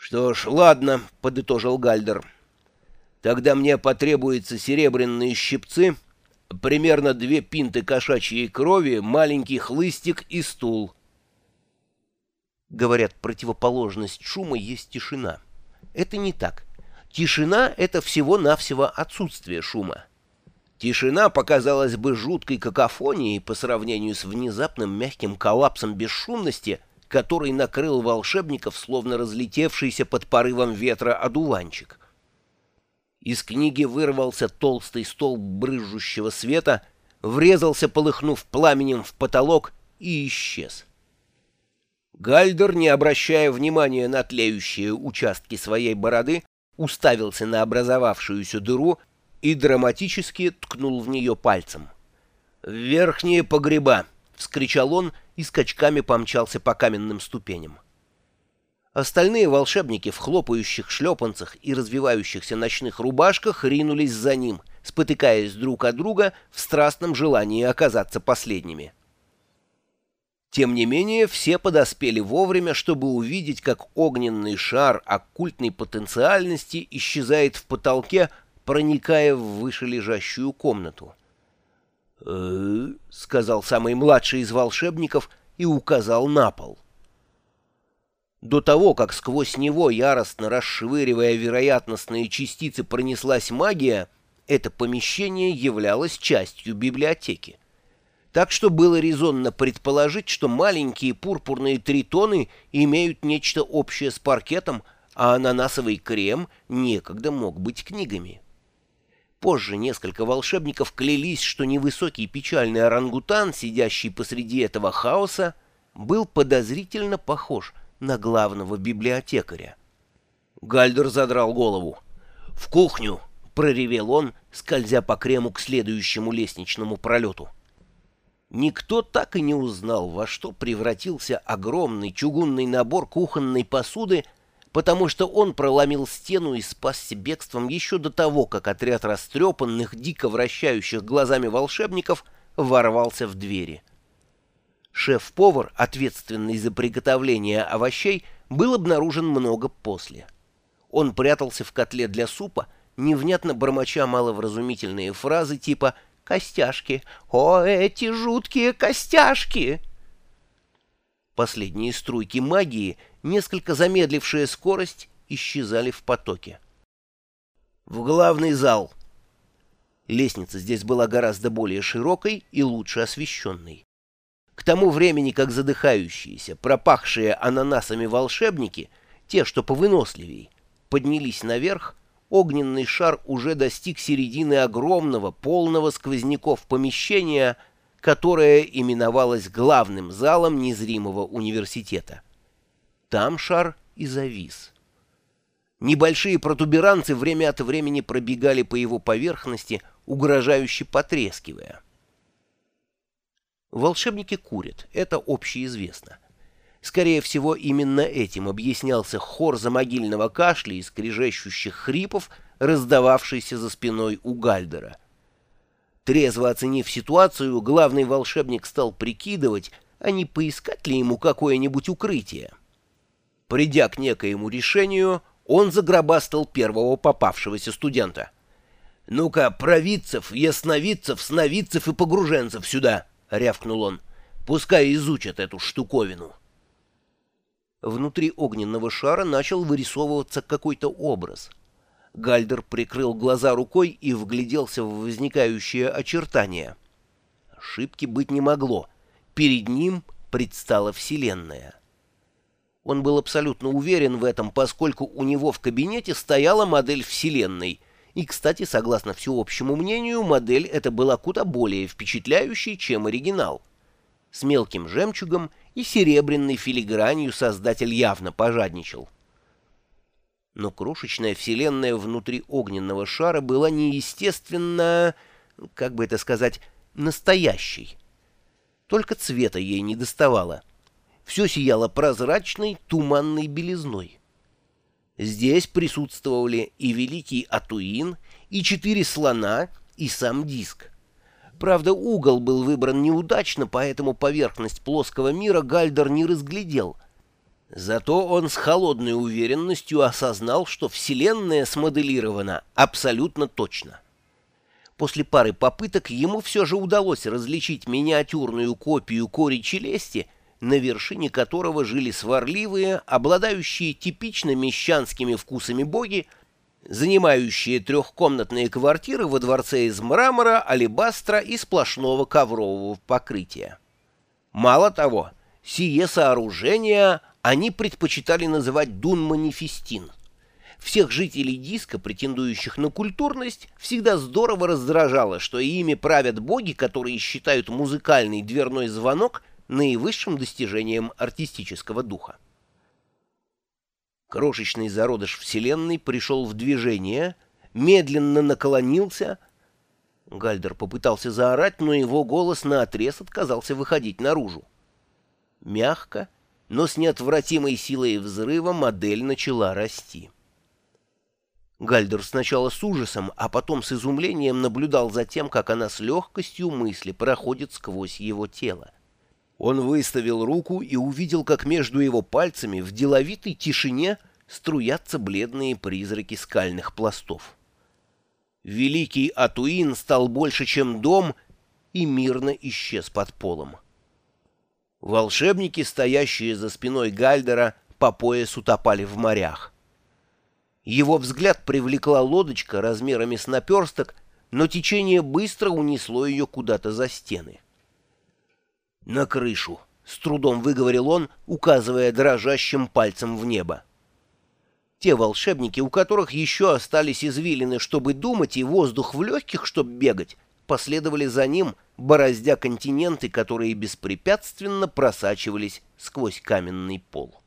«Что ж, ладно», — подытожил Гальдер. «Тогда мне потребуются серебряные щипцы, примерно две пинты кошачьей крови, маленький хлыстик и стул». Говорят, противоположность шума есть тишина. Это не так. Тишина — это всего-навсего отсутствие шума. Тишина показалась бы жуткой какофонией по сравнению с внезапным мягким коллапсом бесшумности — который накрыл волшебников, словно разлетевшийся под порывом ветра одуванчик. Из книги вырвался толстый столб брызжущего света, врезался, полыхнув пламенем в потолок, и исчез. Гальдер, не обращая внимания на тлеющие участки своей бороды, уставился на образовавшуюся дыру и драматически ткнул в нее пальцем. «Верхние погреба!» — вскричал он и скачками помчался по каменным ступеням. Остальные волшебники в хлопающих шлепанцах и развивающихся ночных рубашках ринулись за ним, спотыкаясь друг от друга в страстном желании оказаться последними. Тем не менее, все подоспели вовремя, чтобы увидеть, как огненный шар оккультной потенциальности исчезает в потолке, проникая в вышележащую комнату. «Э, — сказал самый младший из волшебников и указал на пол. До того, как сквозь него, яростно расшвыривая вероятностные частицы, пронеслась магия, это помещение являлось частью библиотеки. Так что было резонно предположить, что маленькие пурпурные тритоны имеют нечто общее с паркетом, а ананасовый крем некогда мог быть книгами. Позже несколько волшебников клялись, что невысокий печальный орангутан, сидящий посреди этого хаоса, был подозрительно похож на главного библиотекаря. Гальдер задрал голову. «В кухню!» — проревел он, скользя по крему к следующему лестничному пролету. Никто так и не узнал, во что превратился огромный чугунный набор кухонной посуды, потому что он проломил стену и спасся бегством еще до того, как отряд растрепанных, дико вращающих глазами волшебников ворвался в двери. Шеф-повар, ответственный за приготовление овощей, был обнаружен много после. Он прятался в котле для супа, невнятно бормоча маловразумительные фразы типа «Костяшки! О, эти жуткие костяшки!» Последние струйки магии, несколько замедлившая скорость, исчезали в потоке. В главный зал. Лестница здесь была гораздо более широкой и лучше освещенной. К тому времени, как задыхающиеся, пропахшие ананасами волшебники, те, что повыносливей, поднялись наверх, огненный шар уже достиг середины огромного, полного сквозняков помещения — которое именовалось главным залом незримого университета. Там шар и завис. Небольшие протуберанцы время от времени пробегали по его поверхности, угрожающе потрескивая. Волшебники курят, это общеизвестно. Скорее всего, именно этим объяснялся хор замогильного кашля и скрежещущих хрипов, раздававшийся за спиной у Гальдера — Трезво оценив ситуацию, главный волшебник стал прикидывать, а не поискать ли ему какое-нибудь укрытие. Придя к некоему решению, он загробастал первого попавшегося студента. «Ну-ка, провидцев, ясновидцев, сновидцев и погруженцев сюда!» — рявкнул он. «Пускай изучат эту штуковину». Внутри огненного шара начал вырисовываться какой-то образ — Гальдер прикрыл глаза рукой и вгляделся в возникающие очертания. Ошибки быть не могло. Перед ним предстала Вселенная. Он был абсолютно уверен в этом, поскольку у него в кабинете стояла модель Вселенной. И, кстати, согласно всеобщему мнению, модель эта была куда более впечатляющей, чем оригинал. С мелким жемчугом и серебряной филигранью создатель явно пожадничал но крошечная вселенная внутри огненного шара была неестественно, как бы это сказать, настоящей. Только цвета ей не доставало. Все сияло прозрачной, туманной белизной. Здесь присутствовали и великий Атуин, и четыре слона, и сам диск. Правда, угол был выбран неудачно, поэтому поверхность плоского мира Гальдер не разглядел — Зато он с холодной уверенностью осознал, что Вселенная смоделирована абсолютно точно. После пары попыток ему все же удалось различить миниатюрную копию кори челести, на вершине которого жили сварливые, обладающие типично мещанскими вкусами боги, занимающие трехкомнатные квартиры во дворце из мрамора, алебастра и сплошного коврового покрытия. Мало того, сие сооружение они предпочитали называть Дун-Манифестин. Всех жителей диска, претендующих на культурность, всегда здорово раздражало, что ими правят боги, которые считают музыкальный дверной звонок наивысшим достижением артистического духа. Крошечный зародыш Вселенной пришел в движение, медленно наклонился. Гальдер попытался заорать, но его голос наотрез отказался выходить наружу. Мягко, но с неотвратимой силой взрыва модель начала расти. Гальдер сначала с ужасом, а потом с изумлением наблюдал за тем, как она с легкостью мысли проходит сквозь его тело. Он выставил руку и увидел, как между его пальцами в деловитой тишине струятся бледные призраки скальных пластов. Великий Атуин стал больше, чем дом, и мирно исчез под полом. Волшебники, стоящие за спиной Гальдера, по пояс утопали в морях. Его взгляд привлекла лодочка размерами с наперсток, но течение быстро унесло ее куда-то за стены. «На крышу!» — с трудом выговорил он, указывая дрожащим пальцем в небо. Те волшебники, у которых еще остались извилины, чтобы думать, и воздух в легких, чтобы бегать, последовали за ним, бороздя континенты, которые беспрепятственно просачивались сквозь каменный пол.